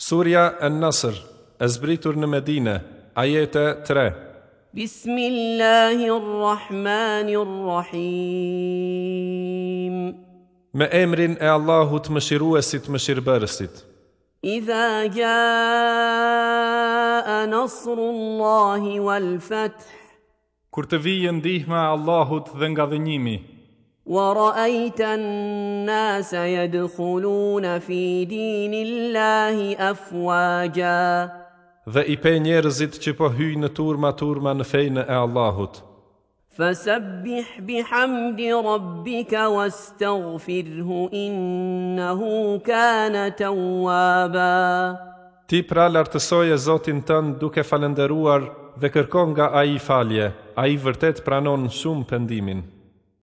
Surja An-Nasr, e zbritur në Medine, ajete 3. Bismillahirrahmanirrahim. Me emrin e Allahut Mëshiruesit Mëshirbërësit. Idha jaa nasrullahi wal fath. Kur të vijë ndihma e Allahut dhe nga dhenjimi wa ra'ayta an-nasa yadkhuluna fi dinillahi afwaja Dhe i pe njerëzit që po hyjnë në turma turma në fejnë e Allahut. Fasabbih bihamdi rabbika wastaghfirhu innahu kana tawwaba. Ti pra lartësoje Zotin tënd duke falëndëruar dhe kërkon nga ai falje. Ai vërtet pranon shumë pendimin.